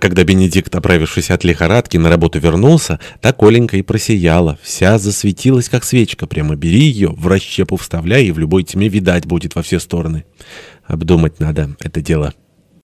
когда Бенедикт, оправившись от лихорадки, на работу вернулся, та Коленька и просияла, вся засветилась, как свечка. Прямо бери ее, в расщепу вставляй, и в любой тьме видать будет во все стороны. Обдумать надо это дело.